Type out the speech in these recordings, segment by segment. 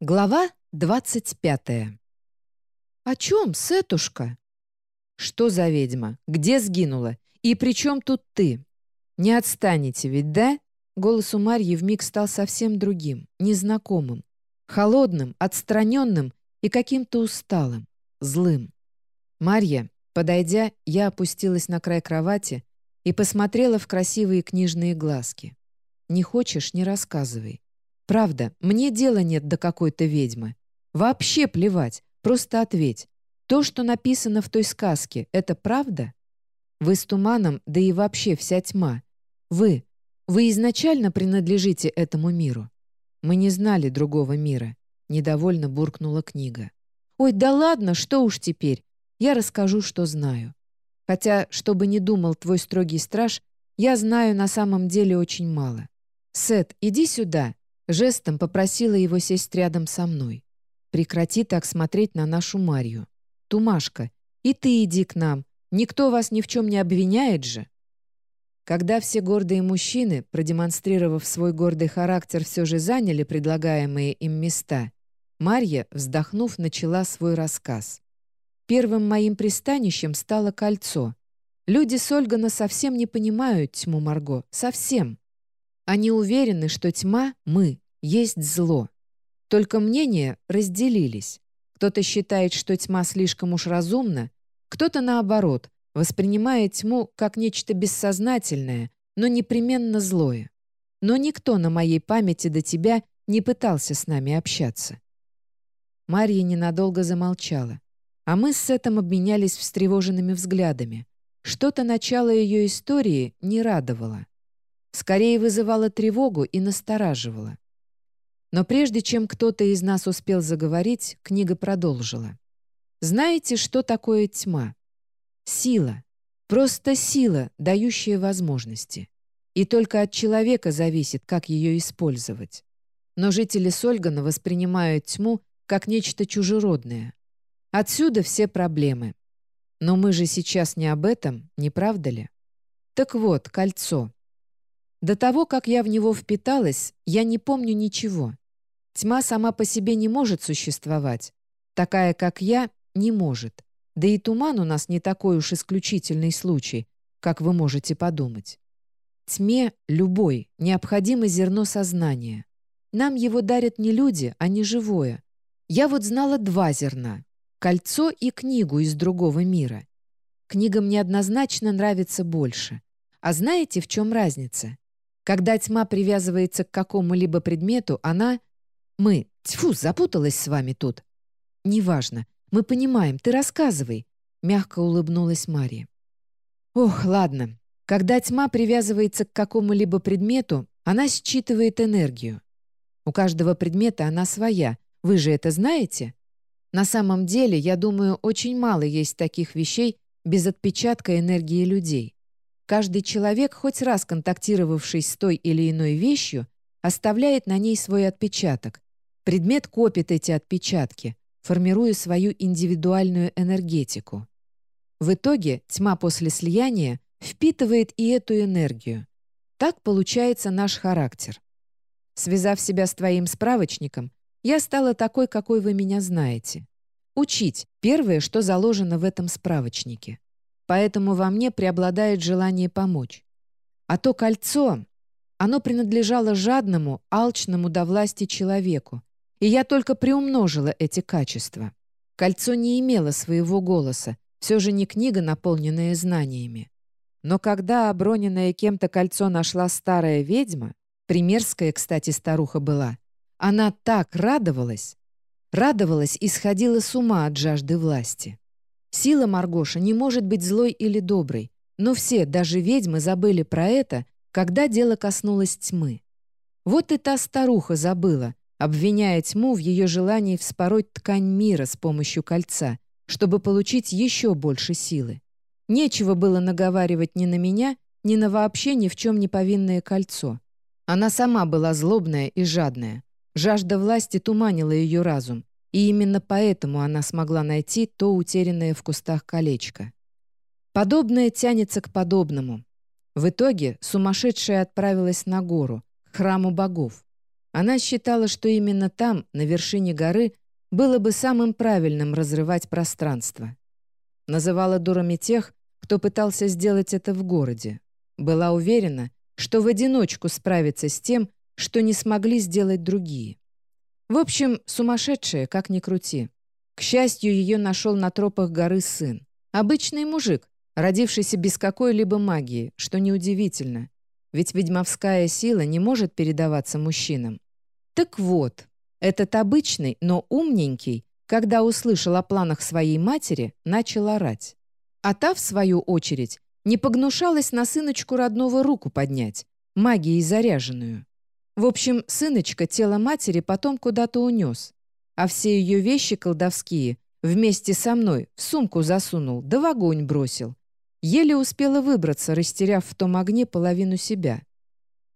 Глава 25. «О чем, Сетушка?» «Что за ведьма? Где сгинула? И при чем тут ты? Не отстанете ведь, да?» Голос у Марьи вмиг стал совсем другим, незнакомым, холодным, отстраненным и каким-то усталым, злым. Марья, подойдя, я опустилась на край кровати и посмотрела в красивые книжные глазки. «Не хочешь — не рассказывай. Правда, мне дела нет до какой-то ведьмы. Вообще плевать, просто ответь. То, что написано в той сказке, это правда? Вы с туманом, да и вообще вся тьма. Вы, вы изначально принадлежите этому миру. Мы не знали другого мира. Недовольно буркнула книга. Ой, да ладно, что уж теперь. Я расскажу, что знаю. Хотя, чтобы не думал твой строгий страж, я знаю на самом деле очень мало. Сет, иди сюда, Жестом попросила его сесть рядом со мной. «Прекрати так смотреть на нашу Марью. Тумашка, и ты иди к нам. Никто вас ни в чем не обвиняет же». Когда все гордые мужчины, продемонстрировав свой гордый характер, все же заняли предлагаемые им места, Марья, вздохнув, начала свой рассказ. Первым моим пристанищем стало кольцо. Люди Сольгана совсем не понимают тьму Марго. Совсем. Они уверены, что тьма, мы, есть зло. Только мнения разделились. Кто-то считает, что тьма слишком уж разумна, кто-то, наоборот, воспринимает тьму как нечто бессознательное, но непременно злое. Но никто на моей памяти до тебя не пытался с нами общаться. Марья ненадолго замолчала, а мы с Сетом обменялись встревоженными взглядами. Что-то начало ее истории не радовало скорее вызывала тревогу и настораживала. Но прежде чем кто-то из нас успел заговорить, книга продолжила. Знаете, что такое тьма? Сила. Просто сила, дающая возможности. И только от человека зависит, как ее использовать. Но жители Сольгана воспринимают тьму как нечто чужеродное. Отсюда все проблемы. Но мы же сейчас не об этом, не правда ли? Так вот, кольцо. До того, как я в него впиталась, я не помню ничего. Тьма сама по себе не может существовать. Такая, как я, не может. Да и туман у нас не такой уж исключительный случай, как вы можете подумать. Тьме, любой, необходимо зерно сознания. Нам его дарят не люди, а не живое. Я вот знала два зерна — кольцо и книгу из другого мира. Книга мне однозначно нравится больше. А знаете, в чем разница? Когда тьма привязывается к какому-либо предмету, она... Мы... Тьфу, запуталась с вами тут. Неважно. Мы понимаем. Ты рассказывай. Мягко улыбнулась Мария. Ох, ладно. Когда тьма привязывается к какому-либо предмету, она считывает энергию. У каждого предмета она своя. Вы же это знаете? На самом деле, я думаю, очень мало есть таких вещей без отпечатка энергии людей. Каждый человек, хоть раз контактировавший с той или иной вещью, оставляет на ней свой отпечаток. Предмет копит эти отпечатки, формируя свою индивидуальную энергетику. В итоге тьма после слияния впитывает и эту энергию. Так получается наш характер. Связав себя с твоим справочником, я стала такой, какой вы меня знаете. Учить — первое, что заложено в этом справочнике поэтому во мне преобладает желание помочь. А то кольцо, оно принадлежало жадному, алчному до власти человеку, и я только приумножила эти качества. Кольцо не имело своего голоса, все же не книга, наполненная знаниями. Но когда оброненное кем-то кольцо нашла старая ведьма, примерская, кстати, старуха была, она так радовалась, радовалась и сходила с ума от жажды власти. Сила Маргоша не может быть злой или доброй, но все, даже ведьмы, забыли про это, когда дело коснулось тьмы. Вот и та старуха забыла, обвиняя тьму в ее желании вспороть ткань мира с помощью кольца, чтобы получить еще больше силы. Нечего было наговаривать ни на меня, ни на вообще ни в чем не повинное кольцо. Она сама была злобная и жадная. Жажда власти туманила ее разум, и именно поэтому она смогла найти то утерянное в кустах колечко. Подобное тянется к подобному. В итоге сумасшедшая отправилась на гору, к храму богов. Она считала, что именно там, на вершине горы, было бы самым правильным разрывать пространство. Называла дурами тех, кто пытался сделать это в городе. Была уверена, что в одиночку справится с тем, что не смогли сделать другие. В общем, сумасшедшая, как ни крути. К счастью, ее нашел на тропах горы сын. Обычный мужик, родившийся без какой-либо магии, что неудивительно, ведь ведьмовская сила не может передаваться мужчинам. Так вот, этот обычный, но умненький, когда услышал о планах своей матери, начал орать. А та, в свою очередь, не погнушалась на сыночку родного руку поднять, магией заряженную. В общем, сыночка тело матери потом куда-то унес, а все ее вещи колдовские вместе со мной в сумку засунул, да в огонь бросил. Еле успела выбраться, растеряв в том огне половину себя.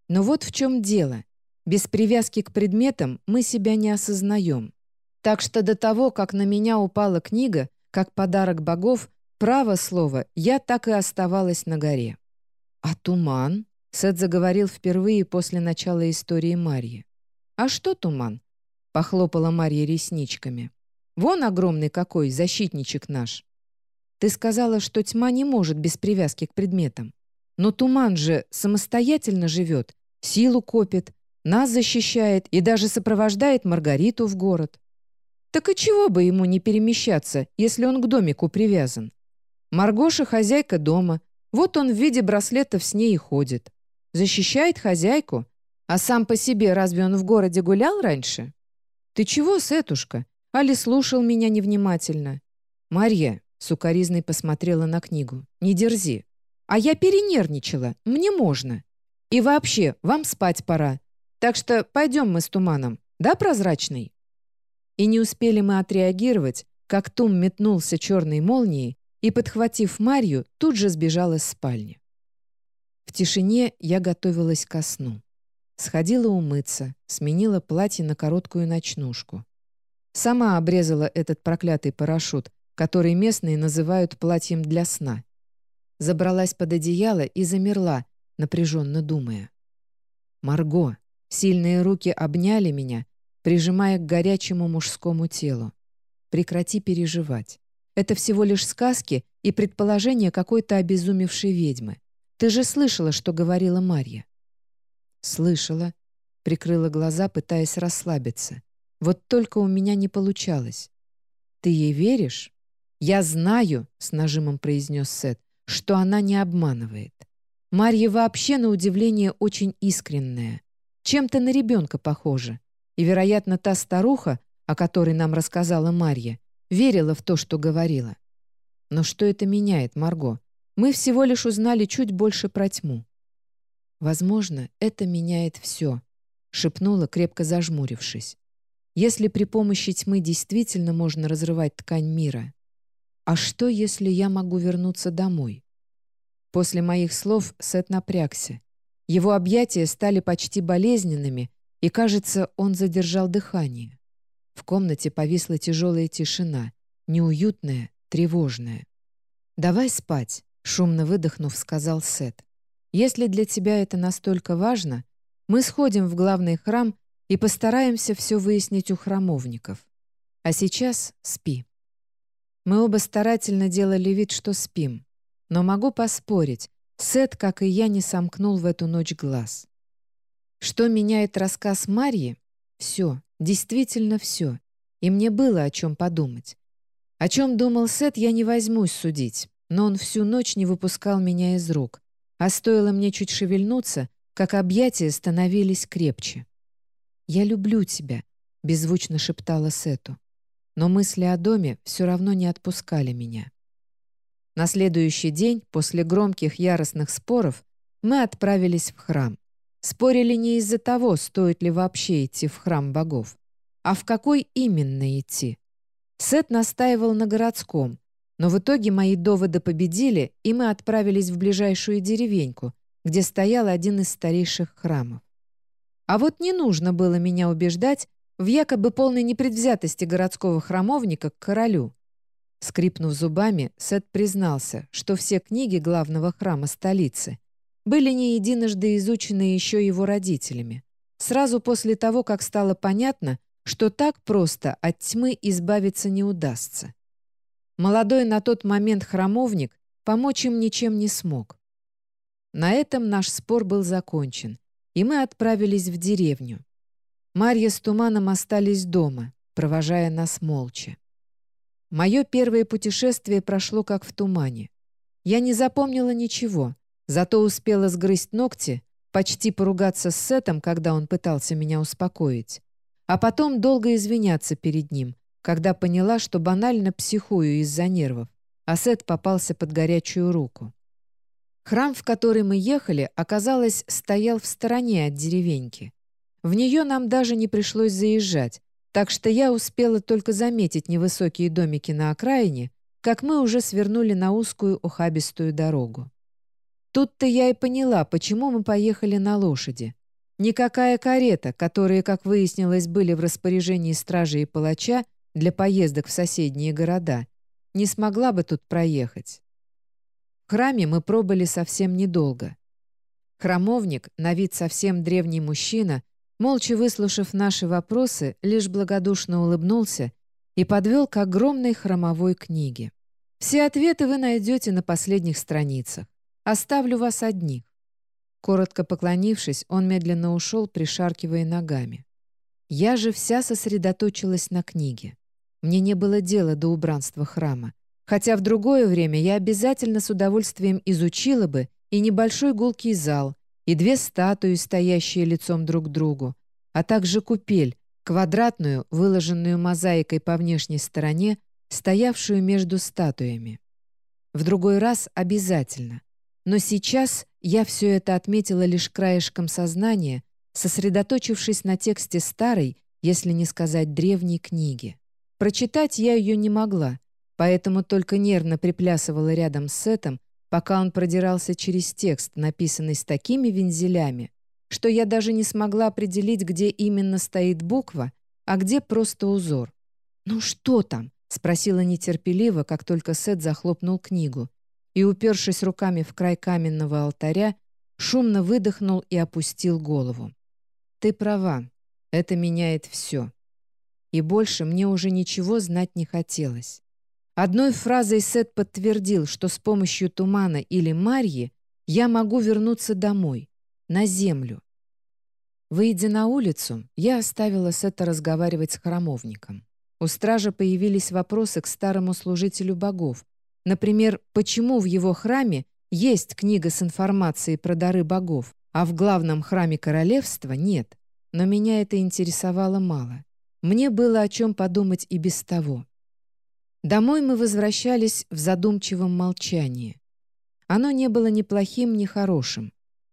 Но вот в чем дело. Без привязки к предметам мы себя не осознаем. Так что до того, как на меня упала книга, как подарок богов, право слово, я так и оставалась на горе. «А туман?» — Сет заговорил впервые после начала истории Марьи. «А что туман?» — похлопала Марья ресничками. «Вон огромный какой, защитничек наш. Ты сказала, что тьма не может без привязки к предметам. Но туман же самостоятельно живет, силу копит, нас защищает и даже сопровождает Маргариту в город. Так и чего бы ему не перемещаться, если он к домику привязан? Маргоша хозяйка дома, вот он в виде браслетов с ней и ходит. Защищает хозяйку, а сам по себе разве он в городе гулял раньше? Ты чего, Сетушка? Али слушал меня невнимательно. Марья, Сукаризной посмотрела на книгу. «Не дерзи. А я перенервничала. Мне можно. И вообще, вам спать пора. Так что пойдем мы с туманом. Да, прозрачный?» И не успели мы отреагировать, как Тум метнулся черной молнией и, подхватив Марью, тут же сбежал из спальни. В тишине я готовилась ко сну. Сходила умыться, сменила платье на короткую ночнушку. Сама обрезала этот проклятый парашют, который местные называют платьем для сна. Забралась под одеяло и замерла, напряженно думая. «Марго!» Сильные руки обняли меня, прижимая к горячему мужскому телу. «Прекрати переживать. Это всего лишь сказки и предположение какой-то обезумевшей ведьмы. Ты же слышала, что говорила Марья?» «Слышала», — прикрыла глаза, пытаясь расслабиться. «Вот только у меня не получалось. Ты ей веришь?» «Я знаю», — с нажимом произнес Сет, «что она не обманывает. Марья вообще, на удивление, очень искренняя. Чем-то на ребенка похожа. И, вероятно, та старуха, о которой нам рассказала Марья, верила в то, что говорила. Но что это меняет, Марго? Мы всего лишь узнали чуть больше про тьму. Возможно, это меняет все, шепнула, крепко зажмурившись. Если при помощи тьмы действительно можно разрывать ткань мира, «А что, если я могу вернуться домой?» После моих слов Сет напрягся. Его объятия стали почти болезненными, и, кажется, он задержал дыхание. В комнате повисла тяжелая тишина, неуютная, тревожная. «Давай спать», — шумно выдохнув, сказал Сет. «Если для тебя это настолько важно, мы сходим в главный храм и постараемся все выяснить у храмовников. А сейчас спи». Мы оба старательно делали вид, что спим. Но могу поспорить, Сет, как и я, не сомкнул в эту ночь глаз. Что меняет рассказ Марьи? Все, действительно все. И мне было о чем подумать. О чем думал Сет, я не возьмусь судить, но он всю ночь не выпускал меня из рук. А стоило мне чуть шевельнуться, как объятия становились крепче. «Я люблю тебя», — беззвучно шептала Сету но мысли о доме все равно не отпускали меня. На следующий день, после громких яростных споров, мы отправились в храм. Спорили не из-за того, стоит ли вообще идти в храм богов, а в какой именно идти. Сет настаивал на городском, но в итоге мои доводы победили, и мы отправились в ближайшую деревеньку, где стоял один из старейших храмов. А вот не нужно было меня убеждать, в якобы полной непредвзятости городского храмовника к королю. Скрипнув зубами, Сет признался, что все книги главного храма столицы были не единожды изучены еще его родителями. сразу после того, как стало понятно, что так просто от тьмы избавиться не удастся. Молодой на тот момент храмовник помочь им ничем не смог. На этом наш спор был закончен, и мы отправились в деревню. Марья с Туманом остались дома, провожая нас молча. Мое первое путешествие прошло как в тумане. Я не запомнила ничего, зато успела сгрызть ногти, почти поругаться с Сетом, когда он пытался меня успокоить, а потом долго извиняться перед ним, когда поняла, что банально психую из-за нервов, а Сет попался под горячую руку. Храм, в который мы ехали, оказалось, стоял в стороне от деревеньки. В нее нам даже не пришлось заезжать, так что я успела только заметить невысокие домики на окраине, как мы уже свернули на узкую ухабистую дорогу. Тут-то я и поняла, почему мы поехали на лошади. Никакая карета, которые, как выяснилось, были в распоряжении стражи и палача для поездок в соседние города, не смогла бы тут проехать. В храме мы пробыли совсем недолго. Храмовник, на вид совсем древний мужчина, молча выслушав наши вопросы, лишь благодушно улыбнулся и подвел к огромной хромовой книге. Все ответы вы найдете на последних страницах. Оставлю вас одних. Коротко поклонившись, он медленно ушел, пришаркивая ногами. Я же вся сосредоточилась на книге. Мне не было дела до убранства храма. Хотя в другое время я обязательно с удовольствием изучила бы и небольшой гулкий зал, и две статуи, стоящие лицом друг к другу, а также купель, квадратную, выложенную мозаикой по внешней стороне, стоявшую между статуями. В другой раз обязательно. Но сейчас я все это отметила лишь краешком сознания, сосредоточившись на тексте старой, если не сказать древней книги. Прочитать я ее не могла, поэтому только нервно приплясывала рядом с Сетом, пока он продирался через текст, написанный с такими вензелями, что я даже не смогла определить, где именно стоит буква, а где просто узор. «Ну что там?» — спросила нетерпеливо, как только Сет захлопнул книгу, и, упершись руками в край каменного алтаря, шумно выдохнул и опустил голову. «Ты права. Это меняет все. И больше мне уже ничего знать не хотелось. Одной фразой Сет подтвердил, что с помощью тумана или Марьи я могу вернуться домой, на землю. Выйдя на улицу, я оставила Сета разговаривать с храмовником. У стража появились вопросы к старому служителю богов. Например, почему в его храме есть книга с информацией про дары богов, а в главном храме королевства нет. Но меня это интересовало мало. Мне было о чем подумать и без того. Домой мы возвращались в задумчивом молчании. Оно не было ни плохим, ни хорошим.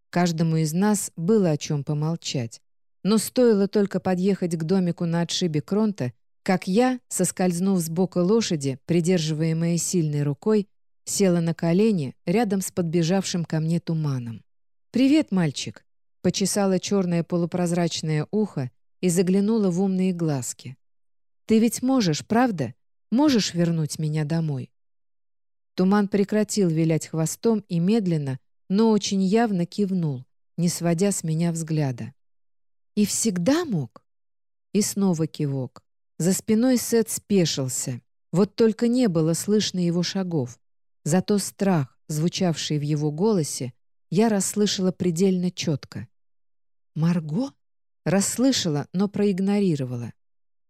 Каждому из нас было о чем помолчать. Но стоило только подъехать к домику на отшибе Кронта, как я, соскользнув с бока лошади, придерживаемая сильной рукой, села на колени рядом с подбежавшим ко мне туманом. «Привет, мальчик!» — почесала черное полупрозрачное ухо и заглянула в умные глазки. «Ты ведь можешь, правда? Можешь вернуть меня домой?» Туман прекратил вилять хвостом и медленно, но очень явно кивнул, не сводя с меня взгляда. «И всегда мог?» И снова кивок. За спиной Сет спешился. Вот только не было слышно его шагов. Зато страх, звучавший в его голосе, я расслышала предельно четко. «Марго?» Расслышала, но проигнорировала.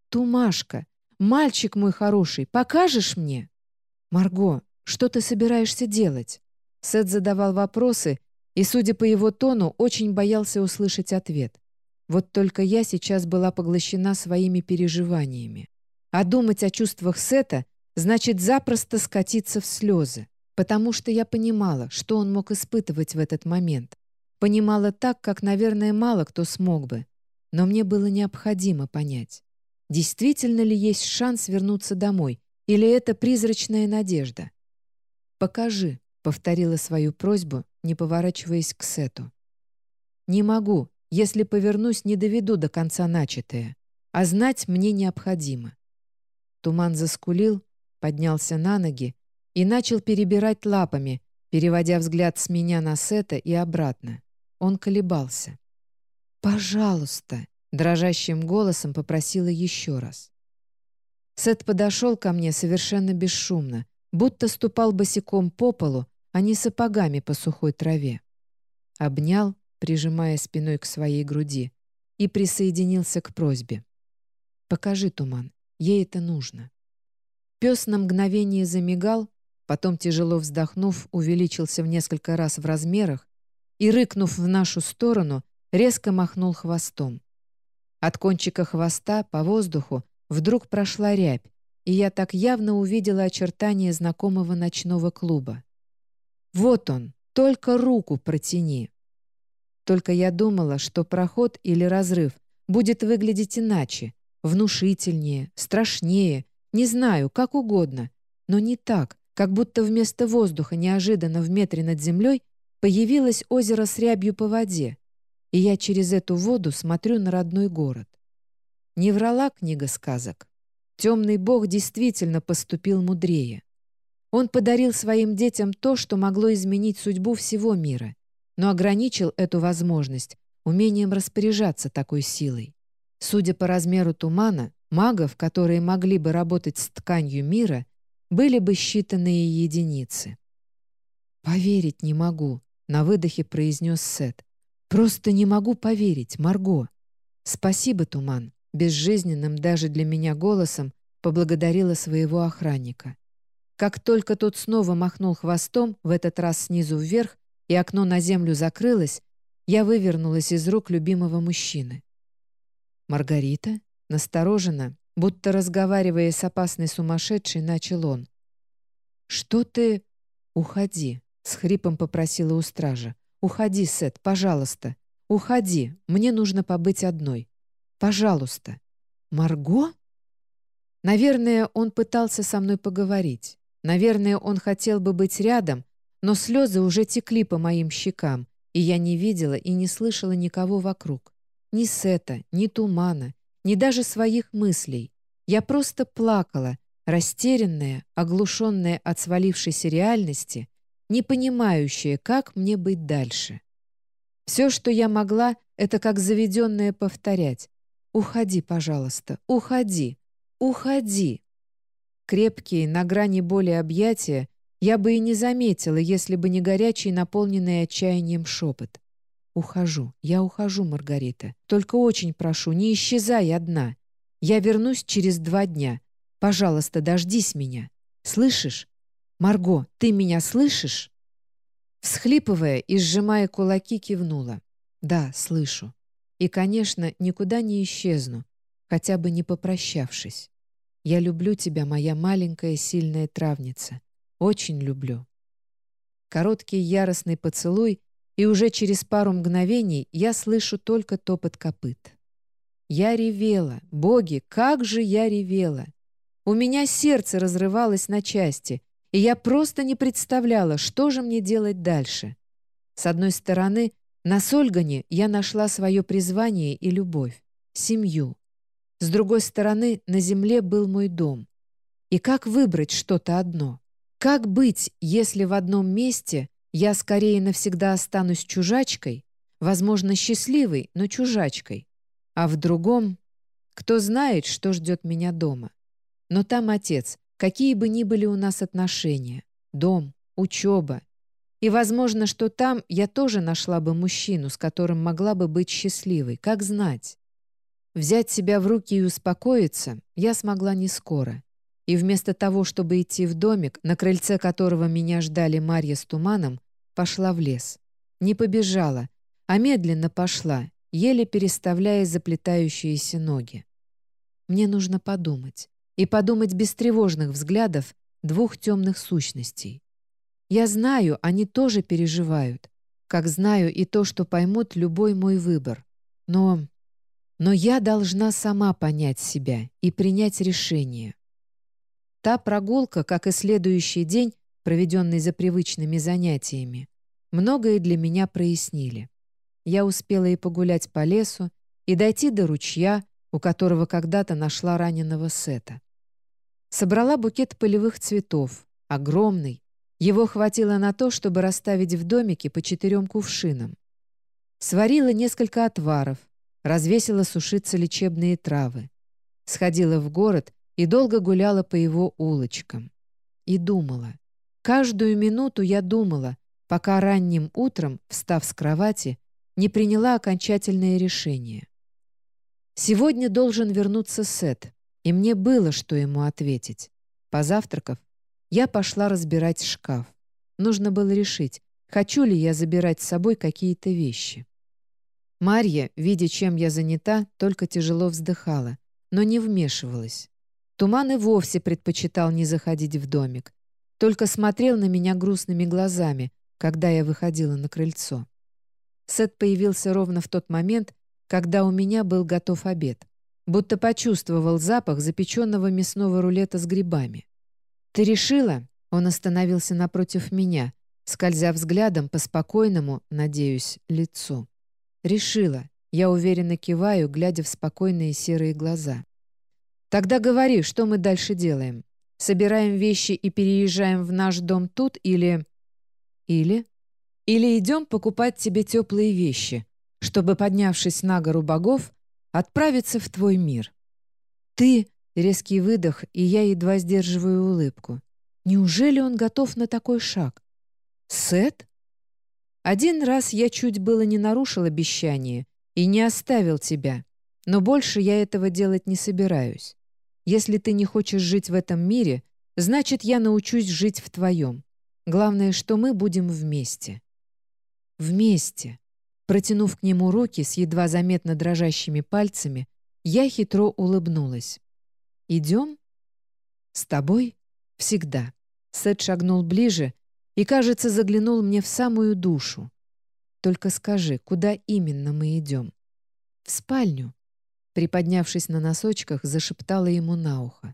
«Тумашка! Мальчик мой хороший, покажешь мне?» «Марго, что ты собираешься делать?» Сет задавал вопросы, и, судя по его тону, очень боялся услышать ответ. Вот только я сейчас была поглощена своими переживаниями. А думать о чувствах Сета значит запросто скатиться в слезы, потому что я понимала, что он мог испытывать в этот момент. Понимала так, как, наверное, мало кто смог бы. Но мне было необходимо понять. Действительно ли есть шанс вернуться домой? Или это призрачная надежда? «Покажи», — повторила свою просьбу, не поворачиваясь к Сету. «Не могу. Если повернусь, не доведу до конца начатое. А знать мне необходимо». Туман заскулил, поднялся на ноги и начал перебирать лапами, переводя взгляд с меня на Сета и обратно. Он колебался. «Пожалуйста!» — дрожащим голосом попросила еще раз. Сет подошел ко мне совершенно бесшумно, будто ступал босиком по полу, а не сапогами по сухой траве. Обнял, прижимая спиной к своей груди, и присоединился к просьбе. «Покажи туман, ей это нужно». Пес на мгновение замигал, потом, тяжело вздохнув, увеличился в несколько раз в размерах и, рыкнув в нашу сторону, резко махнул хвостом. От кончика хвоста по воздуху вдруг прошла рябь, и я так явно увидела очертания знакомого ночного клуба. «Вот он, только руку протяни!» Только я думала, что проход или разрыв будет выглядеть иначе, внушительнее, страшнее, не знаю, как угодно, но не так, как будто вместо воздуха неожиданно в метре над землей появилось озеро с рябью по воде, и я через эту воду смотрю на родной город. Не врала книга сказок. Темный бог действительно поступил мудрее. Он подарил своим детям то, что могло изменить судьбу всего мира но ограничил эту возможность умением распоряжаться такой силой. Судя по размеру тумана, магов, которые могли бы работать с тканью мира, были бы считанные единицы. «Поверить не могу», — на выдохе произнес Сет. «Просто не могу поверить, Марго». «Спасибо, Туман», — безжизненным даже для меня голосом поблагодарила своего охранника. Как только тот снова махнул хвостом, в этот раз снизу вверх, и окно на землю закрылось, я вывернулась из рук любимого мужчины. «Маргарита?» Настороженно, будто разговаривая с опасной сумасшедшей, начал он. «Что ты...» «Уходи», — с хрипом попросила у стража. «Уходи, Сет, пожалуйста. Уходи, мне нужно побыть одной. Пожалуйста». «Марго?» Наверное, он пытался со мной поговорить. Наверное, он хотел бы быть рядом, но слезы уже текли по моим щекам, и я не видела и не слышала никого вокруг. Ни Сета, ни Тумана, ни даже своих мыслей. Я просто плакала, растерянная, оглушенная от свалившейся реальности, не понимающая, как мне быть дальше. Все, что я могла, это как заведенное повторять. «Уходи, пожалуйста, уходи, уходи». Крепкие, на грани боли объятия я бы и не заметила, если бы не горячий, наполненный отчаянием шепот. «Ухожу, я ухожу, Маргарита. Только очень прошу, не исчезай одна. Я вернусь через два дня. Пожалуйста, дождись меня. Слышишь? Марго, ты меня слышишь?» Всхлипывая и сжимая кулаки, кивнула. «Да, слышу. И, конечно, никуда не исчезну, хотя бы не попрощавшись. Я люблю тебя, моя маленькая сильная травница. Очень люблю. Короткий яростный поцелуй, и уже через пару мгновений я слышу только топот копыт. Я ревела. Боги, как же я ревела! У меня сердце разрывалось на части, и я просто не представляла, что же мне делать дальше. С одной стороны, на Сольгане я нашла свое призвание и любовь, семью. С другой стороны, на земле был мой дом. И как выбрать что-то одно? Как быть, если в одном месте я скорее навсегда останусь чужачкой, возможно, счастливой, но чужачкой, а в другом... Кто знает, что ждет меня дома. Но там отец, какие бы ни были у нас отношения, дом, учеба. И возможно, что там я тоже нашла бы мужчину, с которым могла бы быть счастливой, как знать. Взять себя в руки и успокоиться я смогла не скоро и вместо того, чтобы идти в домик, на крыльце которого меня ждали Марья с туманом, пошла в лес. Не побежала, а медленно пошла, еле переставляя заплетающиеся ноги. Мне нужно подумать. И подумать без тревожных взглядов двух темных сущностей. Я знаю, они тоже переживают, как знаю и то, что поймут любой мой выбор. Но... Но я должна сама понять себя и принять решение. Та прогулка, как и следующий день, проведенный за привычными занятиями, многое для меня прояснили. Я успела и погулять по лесу, и дойти до ручья, у которого когда-то нашла раненого Сета. Собрала букет полевых цветов, огромный. Его хватило на то, чтобы расставить в домике по четырем кувшинам. Сварила несколько отваров, развесила сушиться лечебные травы, сходила в город и долго гуляла по его улочкам. И думала. Каждую минуту я думала, пока ранним утром, встав с кровати, не приняла окончательное решение. Сегодня должен вернуться Сет, и мне было, что ему ответить. Позавтракав, я пошла разбирать шкаф. Нужно было решить, хочу ли я забирать с собой какие-то вещи. Марья, видя, чем я занята, только тяжело вздыхала, но не вмешивалась. Туман и вовсе предпочитал не заходить в домик, только смотрел на меня грустными глазами, когда я выходила на крыльцо. Сет появился ровно в тот момент, когда у меня был готов обед, будто почувствовал запах запеченного мясного рулета с грибами. «Ты решила?» Он остановился напротив меня, скользя взглядом по спокойному, надеюсь, лицу. «Решила». Я уверенно киваю, глядя в спокойные серые глаза. «Тогда говори, что мы дальше делаем? Собираем вещи и переезжаем в наш дом тут или...» «Или?» «Или идем покупать тебе теплые вещи, чтобы, поднявшись на гору богов, отправиться в твой мир». «Ты...» — резкий выдох, и я едва сдерживаю улыбку. «Неужели он готов на такой шаг?» «Сет?» Один раз я чуть было не нарушил обещание и не оставил тебя, но больше я этого делать не собираюсь. Если ты не хочешь жить в этом мире, значит, я научусь жить в твоем. Главное, что мы будем вместе. Вместе. Протянув к нему руки с едва заметно дрожащими пальцами, я хитро улыбнулась. «Идем?» «С тобой? Всегда». Сет шагнул ближе, и, кажется, заглянул мне в самую душу. «Только скажи, куда именно мы идем?» «В спальню», — приподнявшись на носочках, зашептала ему на ухо.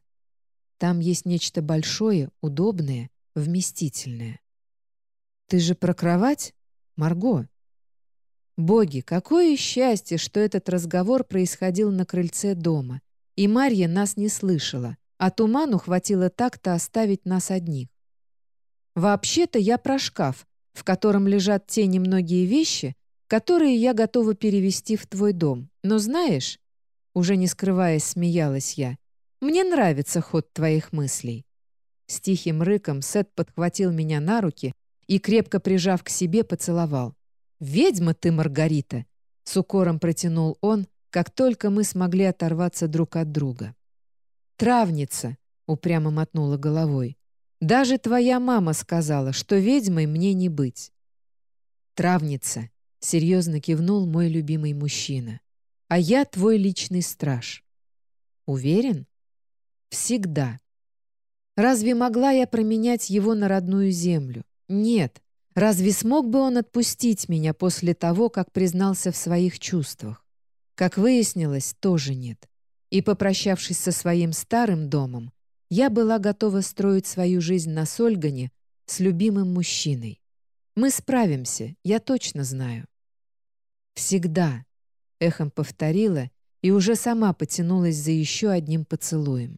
«Там есть нечто большое, удобное, вместительное». «Ты же про кровать, Марго?» Боги, какое счастье, что этот разговор происходил на крыльце дома, и Марья нас не слышала, а туману хватило так-то оставить нас одних. Вообще-то я про шкаф, в котором лежат те немногие вещи, которые я готова перевести в твой дом. Но знаешь, уже не скрываясь, смеялась я, мне нравится ход твоих мыслей. С тихим рыком Сет подхватил меня на руки и, крепко прижав к себе, поцеловал. «Ведьма ты, Маргарита!» — с укором протянул он, как только мы смогли оторваться друг от друга. «Травница!» — упрямо мотнула головой. Даже твоя мама сказала, что ведьмой мне не быть». «Травница», — серьезно кивнул мой любимый мужчина. «А я твой личный страж». «Уверен?» «Всегда». Разве могла я променять его на родную землю? Нет. Разве смог бы он отпустить меня после того, как признался в своих чувствах? Как выяснилось, тоже нет. И, попрощавшись со своим старым домом, я была готова строить свою жизнь на Сольгане с любимым мужчиной. Мы справимся, я точно знаю. «Всегда», — эхом повторила и уже сама потянулась за еще одним поцелуем.